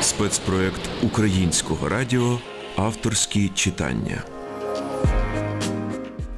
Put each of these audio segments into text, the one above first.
Спецпроект українського радіо Авторські читання.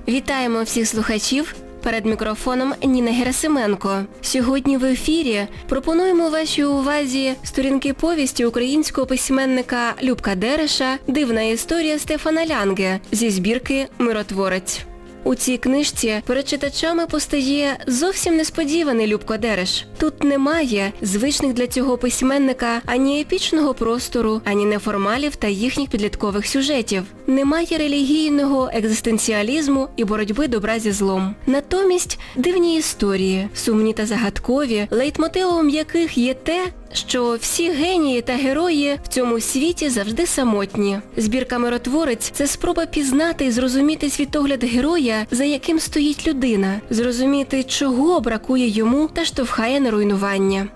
Вітаємо всіх слухачів. Перед мікрофоном Ніна Герасименко. Сьогодні в ефірі пропонуємо вашій увазі сторінки повісті українського письменника Любка Дереша Дивна історія Стефана Лянге зі збірки Миротворець. У цій книжці перед читачами постає зовсім несподіваний Любко Дереш. Тут немає звичних для цього письменника ані епічного простору, ані неформалів та їхніх підліткових сюжетів. Немає релігійного екзистенціалізму і боротьби добра зі злом. Натомість дивні історії, сумні та загадкові, лейтмотивом яких є те, що всі генії та герої в цьому світі завжди самотні. Збірка миротворець це спроба пізнати і зрозуміти світогляд героя, за яким стоїть людина, зрозуміти, чого бракує йому та штовхає на руйнування.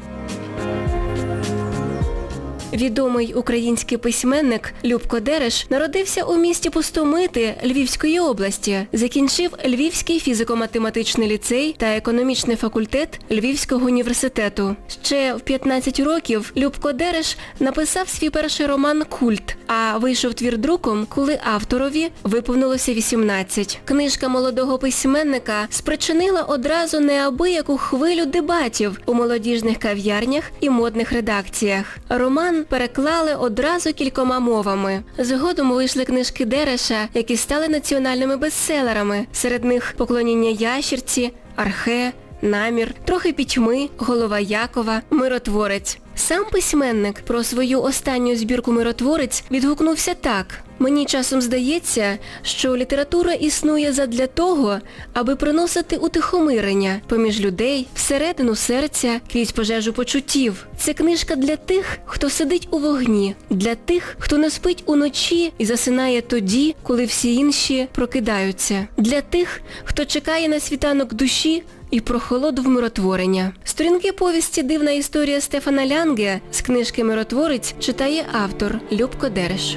Відомий український письменник Любко Дереш народився у місті Пустомити Львівської області, закінчив Львівський фізико-математичний ліцей та економічний факультет Львівського університету. Ще в 15 років Любко Дереш написав свій перший роман Культ, а вийшов твір друком, коли авторові виповнилося 18. Книжка молодого письменника спричинила одразу неабияку хвилю дебатів у молодіжних кав'ярнях і модних редакціях. Роман переклали одразу кількома мовами. Згодом вийшли книжки Дереша, які стали національними бестселерами. Серед них «Поклоніння ящірці», Архе, Намір, Трохи пітьми, Голова Якова, Миротворець. Сам письменник про свою останню збірку «Миротворець» відгукнувся так. Мені часом здається, що література існує задля того, аби приносити утихомирення поміж людей, всередину серця, крізь пожежу почуттів. Це книжка для тих, хто сидить у вогні, для тих, хто не спить уночі і засинає тоді, коли всі інші прокидаються, для тих, хто чекає на світанок душі, і прохолоду вмиротворення. Сторінки повісті Дивна історія Стефана Лянге з книжки Миротворець читає автор Любко Дереш.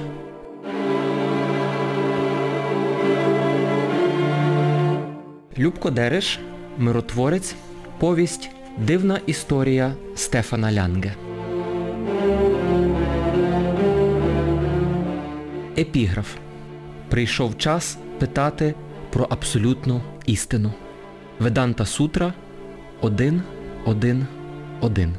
Любко Дереш, Миротворець, повість Дивна історія Стефана Лянге. Епіграф. Прийшов час питати про абсолютну істину. Веданта Сутра 1.1.1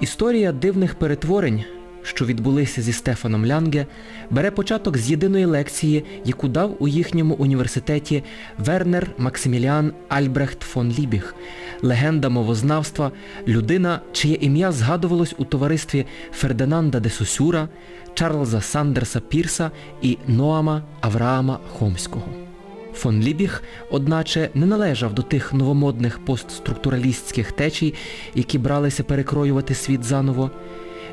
Історія дивних перетворень, що відбулися зі Стефаном Лянге, бере початок з єдиної лекції, яку дав у їхньому університеті Вернер Максиміліан Альбрехт фон Лібіг, легенда мовознавства, людина, чиє ім'я згадувалось у товаристві Фердинанда де Сосюра, Чарльза Сандерса Пірса і Ноама Авраама Хомського. Фон Лібіг, одначе, не належав до тих новомодних постструктуралістських течій, які бралися перекроювати світ заново.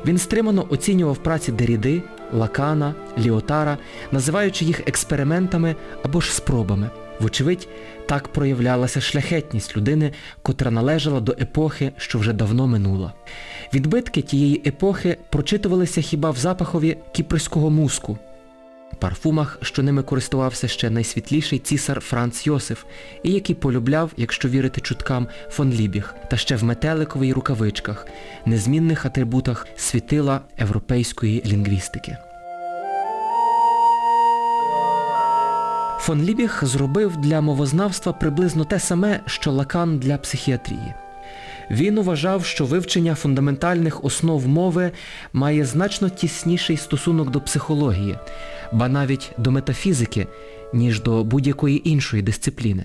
Він стримано оцінював праці Деріди, Лакана, Ліотара, називаючи їх експериментами або ж спробами. Вочевидь, так проявлялася шляхетність людини, котра належала до епохи, що вже давно минула. Відбитки тієї епохи прочитувалися хіба в запахові кіпрського муску, парфумах, що ними користувався ще найсвітліший цісар Франц Йосиф, і який полюбляв, якщо вірити чуткам, фон Лібіг, та ще в метеликовій рукавичках, незмінних атрибутах світила європейської лінгвістики. Фон Лібіг зробив для мовознавства приблизно те саме, що Лакан для психіатрії. Він вважав, що вивчення фундаментальних основ мови має значно тісніший стосунок до психології, ба навіть до метафізики, ніж до будь-якої іншої дисципліни.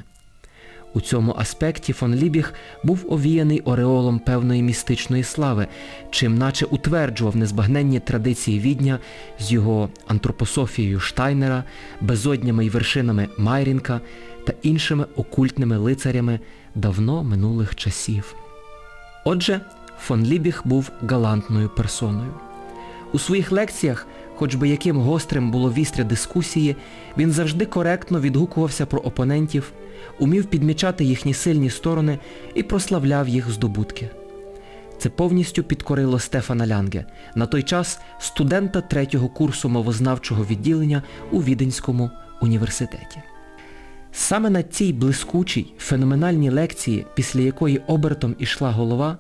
У цьому аспекті фон Лібіг був овіяний ореолом певної містичної слави, чим наче утверджував незбагненні традиції відня з його антропософією Штайнера, безоднями й вершинами Майрінка та іншими окультними лицарями давно минулих часів. Отже, фон Лібіг був галантною персоною. У своїх лекціях, хоч би яким гострим було вістря дискусії, він завжди коректно відгукувався про опонентів, умів підмічати їхні сильні сторони і прославляв їх здобутки. Це повністю підкорило Стефана Лянге, на той час студента третього курсу мовознавчого відділення у Віденському університеті. Саме на цій блискучій, феноменальній лекції, після якої обертом ішла голова,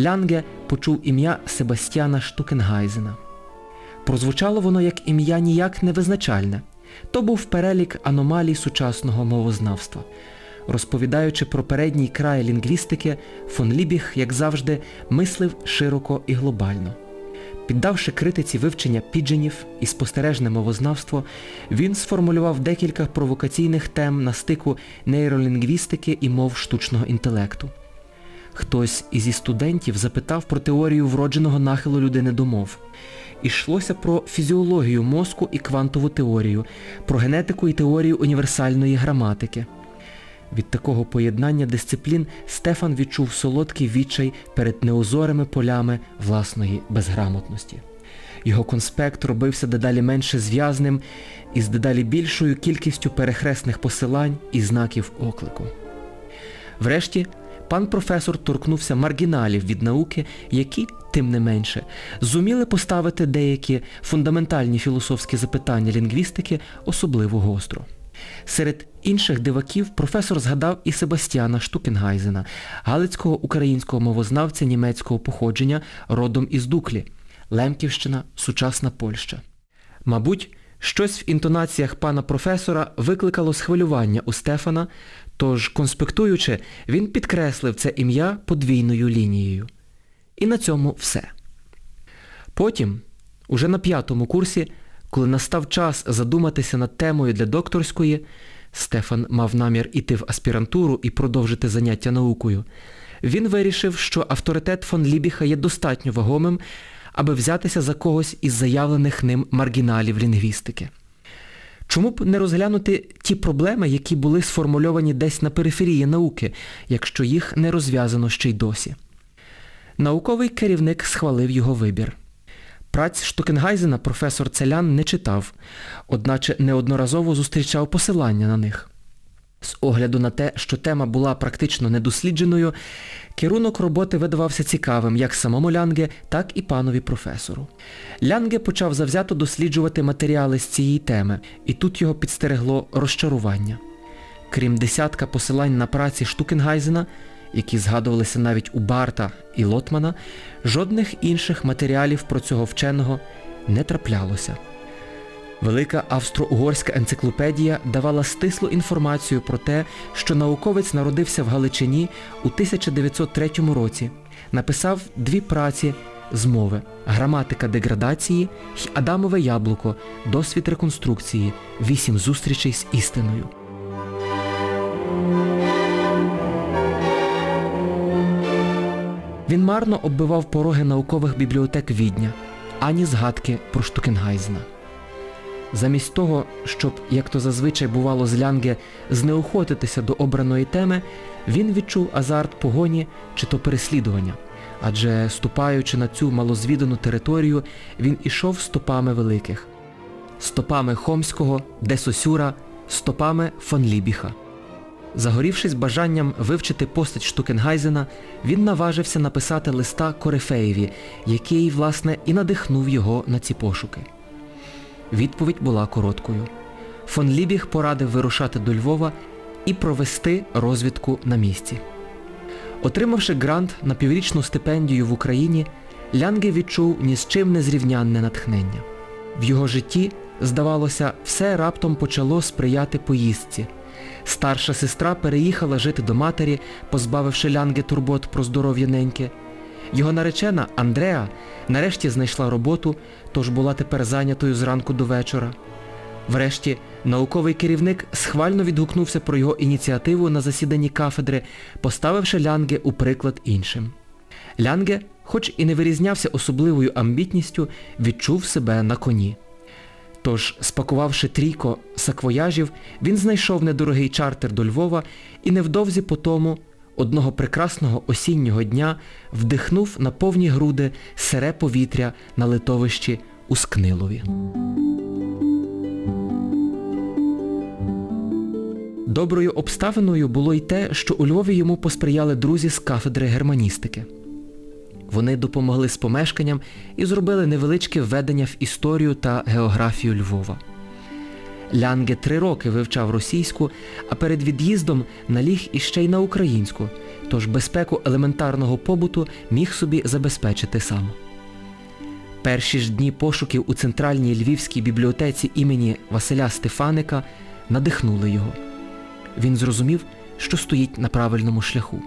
Лянге почув ім'я Себастьяна Штукенгайзена. Прозвучало воно як ім'я ніяк не визначальне. То був перелік аномалій сучасного мовознавства. Розповідаючи про передній край лінгвістики, фон Лібіх, як завжди, мислив широко і глобально. Піддавши критиці вивчення підженів і спостережне мовознавство, він сформулював декілька провокаційних тем на стику нейролінгвістики і мов штучного інтелекту. Хтось із студентів запитав про теорію вродженого нахилу людини до мов. Ішлося про фізіологію мозку і квантову теорію, про генетику і теорію універсальної граматики. Від такого поєднання дисциплін Стефан відчув солодкий відчай перед неозорими полями власної безграмотності. Його конспект робився дедалі менше зв'язним і з дедалі більшою кількістю перехресних посилань і знаків оклику. Врешті, пан професор торкнувся маргіналів від науки, які, тим не менше, зуміли поставити деякі фундаментальні філософські запитання лінгвістики особливо гостро. Серед інших диваків професор згадав і Себастьяна Штукенгайзена, галицького українського мовознавця німецького походження родом із Дуклі, Лемківщина, сучасна Польща. Мабуть, щось в інтонаціях пана професора викликало схвилювання у Стефана, тож, конспектуючи, він підкреслив це ім'я подвійною лінією. І на цьому все. Потім, уже на п'ятому курсі, коли настав час задуматися над темою для докторської, Стефан мав намір іти в аспірантуру і продовжити заняття наукою, він вирішив, що авторитет фон Лібіха є достатньо вагомим, аби взятися за когось із заявлених ним маргіналів лінгвістики. Чому б не розглянути ті проблеми, які були сформульовані десь на периферії науки, якщо їх не розв'язано ще й досі? Науковий керівник схвалив його вибір. Праць Штукенгайзена професор Целян не читав, одначе неодноразово зустрічав посилання на них. З огляду на те, що тема була практично недослідженою, керунок роботи видавався цікавим як самому Лянге, так і панові професору. Лянге почав завзято досліджувати матеріали з цієї теми, і тут його підстерегло розчарування. Крім десятка посилань на праці Штукенгайзена, які згадувалися навіть у Барта і Лотмана, жодних інших матеріалів про цього вченого не траплялося. Велика австро-угорська енциклопедія давала стислу інформацію про те, що науковець народився в Галичині у 1903 році, написав дві праці з мови Граматика деградації й Адамове яблуко, досвід реконструкції, вісім зустрічей з істиною. Він марно оббивав пороги наукових бібліотек Відня, ані згадки про Штукенгайзена. Замість того, щоб, як то зазвичай бувало з Лянге, знеохотитися до обраної теми, він відчув азарт погоні чи то переслідування. Адже, ступаючи на цю малозвідану територію, він ішов стопами великих. Стопами Хомського, Десосюра, стопами фон Лібіха. Загорівшись бажанням вивчити постать Штукенгайзена, він наважився написати листа Корифеєві, який, власне, і надихнув його на ці пошуки. Відповідь була короткою. Фон Лібіг порадив вирушати до Львова і провести розвідку на місці. Отримавши грант на піврічну стипендію в Україні, Лянге відчув ні з чим не зрівнянне натхнення. В його житті, здавалося, все раптом почало сприяти поїздці. Старша сестра переїхала жити до матері, позбавивши Лянге турбот про здоров'я неньки. Його наречена Андреа нарешті знайшла роботу, тож була тепер зайнятою зранку до вечора. Врешті, науковий керівник схвально відгукнувся про його ініціативу на засіданні кафедри, поставивши Лянге у приклад іншим. Лянге, хоч і не вирізнявся особливою амбітністю, відчув себе на коні. Тож, спакувавши трійко саквояжів, він знайшов недорогий чартер до Львова і невдовзі по тому, одного прекрасного осіннього дня, вдихнув на повні груди сире повітря на литовищі у Скнилові. Доброю обставиною було й те, що у Львові йому посприяли друзі з кафедри германістики. Вони допомогли з помешканням і зробили невеличке введення в історію та географію Львова. Лянге три роки вивчав російську, а перед від'їздом наліг іще й на українську, тож безпеку елементарного побуту міг собі забезпечити сам. Перші ж дні пошуків у центральній львівській бібліотеці імені Василя Стефаника надихнули його. Він зрозумів, що стоїть на правильному шляху.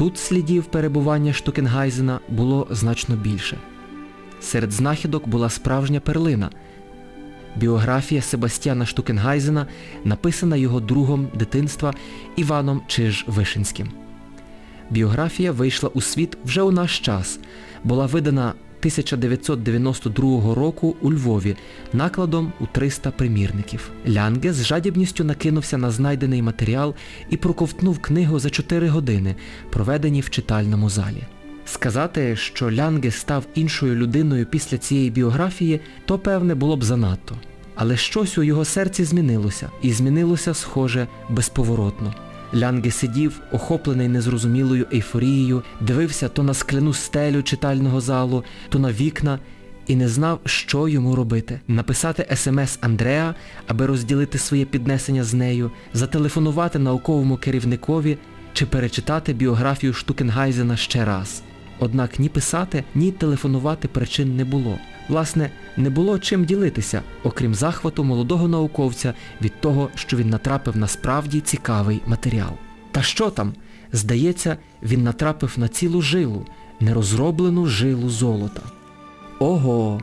Тут слідів перебування Штукенгайзена було значно більше. Серед знахідок була справжня перлина. Біографія Себастьяна Штукенгайзена написана його другом дитинства Іваном Чиж-Вишинським. Біографія вийшла у світ вже у наш час, була видана 1992 року у Львові накладом у 300 примірників. Лянге з жадібністю накинувся на знайдений матеріал і проковтнув книгу за 4 години, проведені в читальному залі. Сказати, що Лянге став іншою людиною після цієї біографії, то певне було б занадто. Але щось у його серці змінилося, і змінилося, схоже, безповоротно. Лянге сидів, охоплений незрозумілою ейфорією, дивився то на скляну стелю читального залу, то на вікна і не знав, що йому робити. Написати смс Андреа, аби розділити своє піднесення з нею, зателефонувати науковому керівникові чи перечитати біографію Штукенгайзена ще раз. Однак ні писати, ні телефонувати причин не було. Власне, не було чим ділитися, окрім захвату молодого науковця від того, що він натрапив на справді цікавий матеріал. Та що там? Здається, він натрапив на цілу жилу, нерозроблену жилу золота. Ого!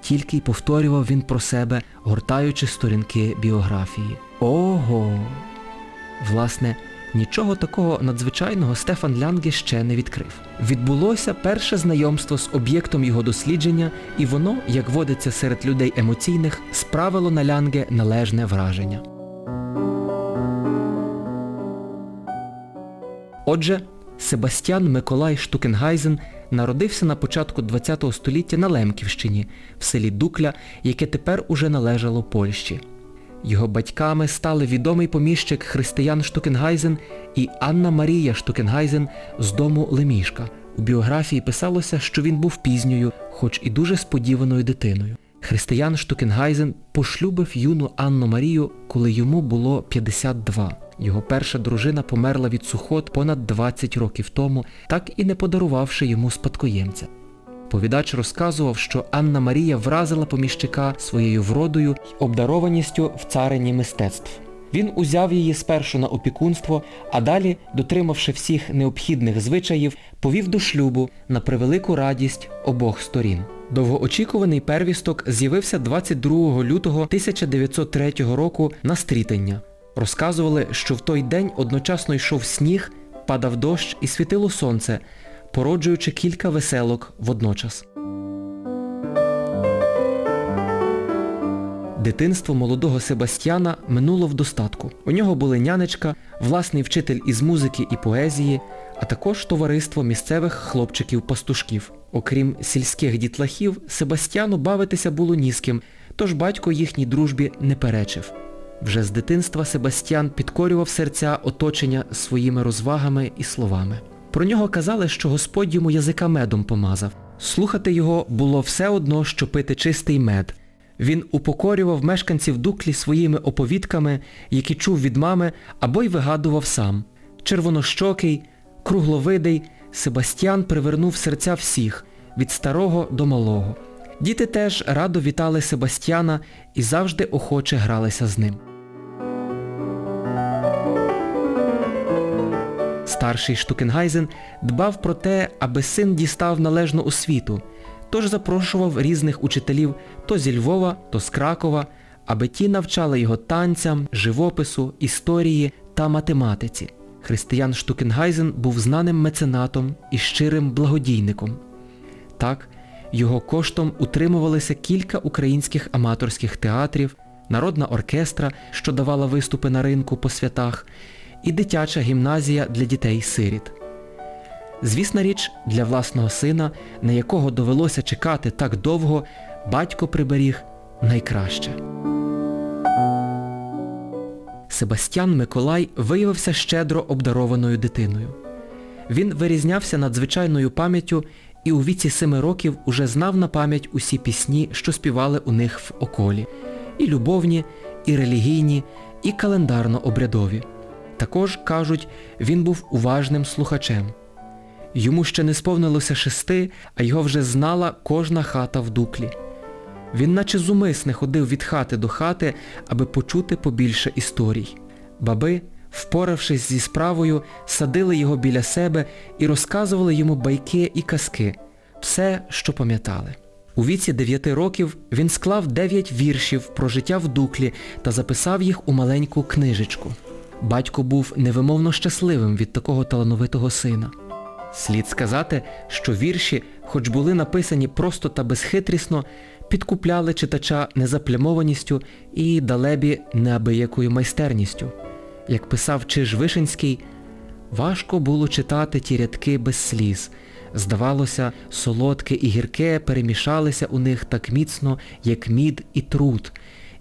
Тільки й повторював він про себе, гортаючи сторінки біографії. Ого! Власне, нічого такого надзвичайного Стефан Лянге ще не відкрив. Відбулося перше знайомство з об'єктом його дослідження, і воно, як водиться серед людей емоційних, справило на Лянге належне враження. Отже, Себастьян Миколай Штукенгайзен народився на початку ХХ століття на Лемківщині, в селі Дукля, яке тепер уже належало Польщі. Його батьками стали відомий поміщик Християн Штукенгайзен і Анна Марія Штукенгайзен з дому Лемішка. У біографії писалося, що він був пізньою, хоч і дуже сподіваною дитиною. Християн Штукенгайзен пошлюбив юну Анну Марію, коли йому було 52. Його перша дружина померла від сухот понад 20 років тому, так і не подарувавши йому спадкоємця. Повідач розказував, що Анна Марія вразила поміщика своєю вродою й обдарованістю в царині мистецтв. Він узяв її спершу на опікунство, а далі, дотримавши всіх необхідних звичаїв, повів до шлюбу на превелику радість обох сторін. Довгоочікуваний первісток з'явився 22 лютого 1903 року на стрітення. Розказували, що в той день одночасно йшов сніг, падав дощ і світило сонце, породжуючи кілька веселок водночас. Дитинство молодого Себастьяна минуло в достатку. У нього були нянечка, власний вчитель із музики і поезії, а також товариство місцевих хлопчиків-пастушків. Окрім сільських дітлахів, Себастьяну бавитися було ні з ким, тож батько їхній дружбі не перечив. Вже з дитинства Себастьян підкорював серця оточення своїми розвагами і словами. Про нього казали, що Господь йому язика медом помазав. Слухати його було все одно, що пити чистий мед. Він упокорював мешканців Дуклі своїми оповідками, які чув від мами, або й вигадував сам. Червонощокий, кругловидий, Себастьян привернув серця всіх, від старого до малого. Діти теж радо вітали Себастьяна і завжди охоче гралися з ним. Старший Штукенгайзен дбав про те, аби син дістав належну освіту, тож запрошував різних учителів то зі Львова, то з Кракова, аби ті навчали його танцям, живопису, історії та математиці. Християн Штукенгайзен був знаним меценатом і щирим благодійником. Так, його коштом утримувалися кілька українських аматорських театрів, народна оркестра, що давала виступи на ринку по святах, і дитяча гімназія для дітей-сиріт. Звісна річ, для власного сина, на якого довелося чекати так довго, батько приберіг найкраще. Себастьян Миколай виявився щедро обдарованою дитиною. Він вирізнявся надзвичайною пам'яттю і у віці семи років уже знав на пам'ять усі пісні, що співали у них в околі. І любовні, і релігійні, і календарно-обрядові. Також, кажуть, він був уважним слухачем. Йому ще не сповнилося шести, а його вже знала кожна хата в дуклі. Він наче зумисне ходив від хати до хати, аби почути побільше історій. Баби, впоравшись зі справою, садили його біля себе і розказували йому байки і казки, все, що пам'ятали. У віці 9 років він склав 9 віршів про життя в дуклі та записав їх у маленьку книжечку. Батько був невимовно щасливим від такого талановитого сина. Слід сказати, що вірші, хоч були написані просто та безхитрісно, підкупляли читача незаплямованістю і далебі неабиякою майстерністю. Як писав Чиж Вишинський, важко було читати ті рядки без сліз. Здавалося, солодке і гірке перемішалися у них так міцно, як мід і труд.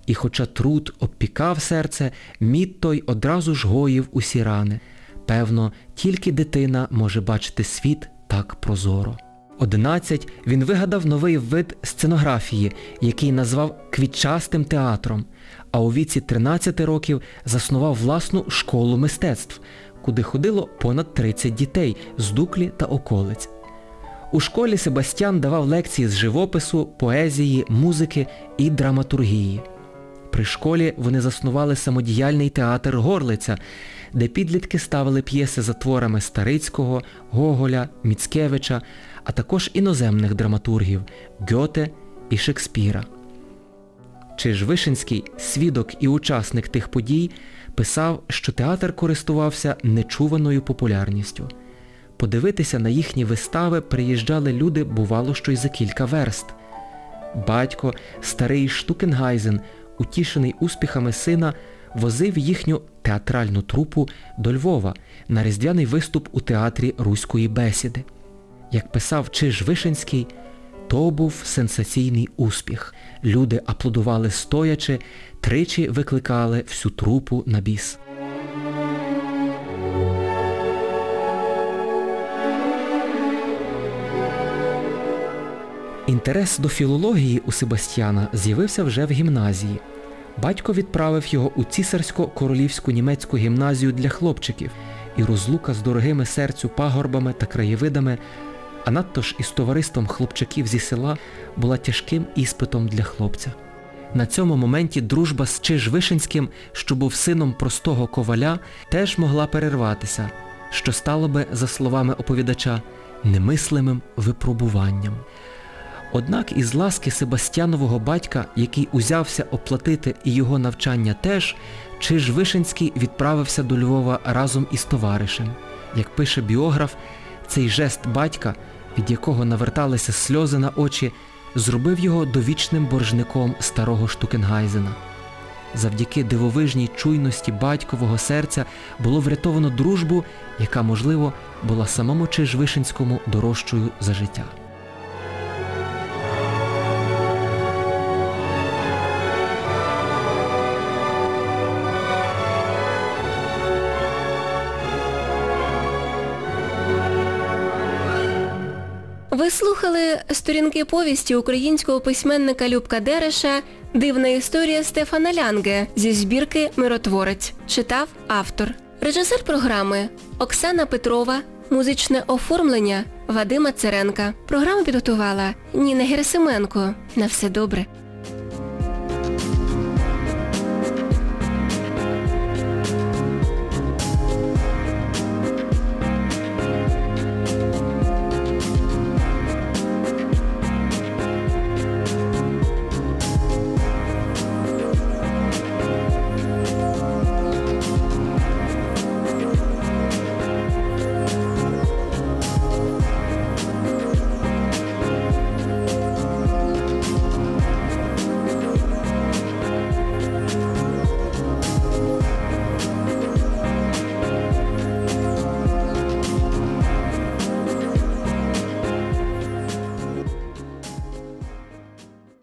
І хоча труд обпікав серце, мід той одразу ж гоїв усі рани. Певно, тільки дитина може бачити світ так прозоро. 11 він вигадав новий вид сценографії, який назвав квітчастим театром, а у віці 13 років заснував власну школу мистецтв, куди ходило понад 30 дітей з дуклі та околиць. У школі Себастьян давав лекції з живопису, поезії, музики і драматургії. При школі вони заснували самодіяльний театр Горлиця, де підлітки ставили п'єси за творами Старицького, Гоголя, Міцкевича, а також іноземних драматургів Гьоте і Шекспіра. Чиж Вишинський, свідок і учасник тих подій, писав, що театр користувався нечуваною популярністю. Подивитися на їхні вистави приїжджали люди, бувало, що й за кілька верст. Батько, старий Штукенгайзен, утішений успіхами сина, возив їхню театральну трупу до Львова на різдвяний виступ у театрі Руської бесіди. Як писав Чиж Вишенський, то був сенсаційний успіх. Люди аплодували стоячи, тричі викликали всю трупу на біс. Інтерес до філології у Себастьяна з'явився вже в гімназії. Батько відправив його у цісарсько-королівську німецьку гімназію для хлопчиків, і розлука з дорогими серцю пагорбами та краєвидами, а надто ж із товариством хлопчаків зі села, була тяжким іспитом для хлопця. На цьому моменті дружба з Чиж Вишинським, що був сином простого коваля, теж могла перерватися, що стало би, за словами оповідача, немислимим випробуванням. Однак із ласки Себастьянового батька, який узявся оплатити і його навчання теж, Чиж Вишинський відправився до Львова разом із товаришем. Як пише біограф, цей жест батька, від якого наверталися сльози на очі, зробив його довічним боржником старого Штукенгайзена. Завдяки дивовижній чуйності батькового серця було врятовано дружбу, яка, можливо, була самому Чиж Вишинському дорожчою за життя. Ви слухали сторінки повісті українського письменника Любка Дереша Дивна історія Стефана Лянге зі збірки Миротворець. Читав автор. Режисер програми Оксана Петрова. Музичне оформлення Вадима Церенка. Програму підготувала Ніна Герасименко. На все добре.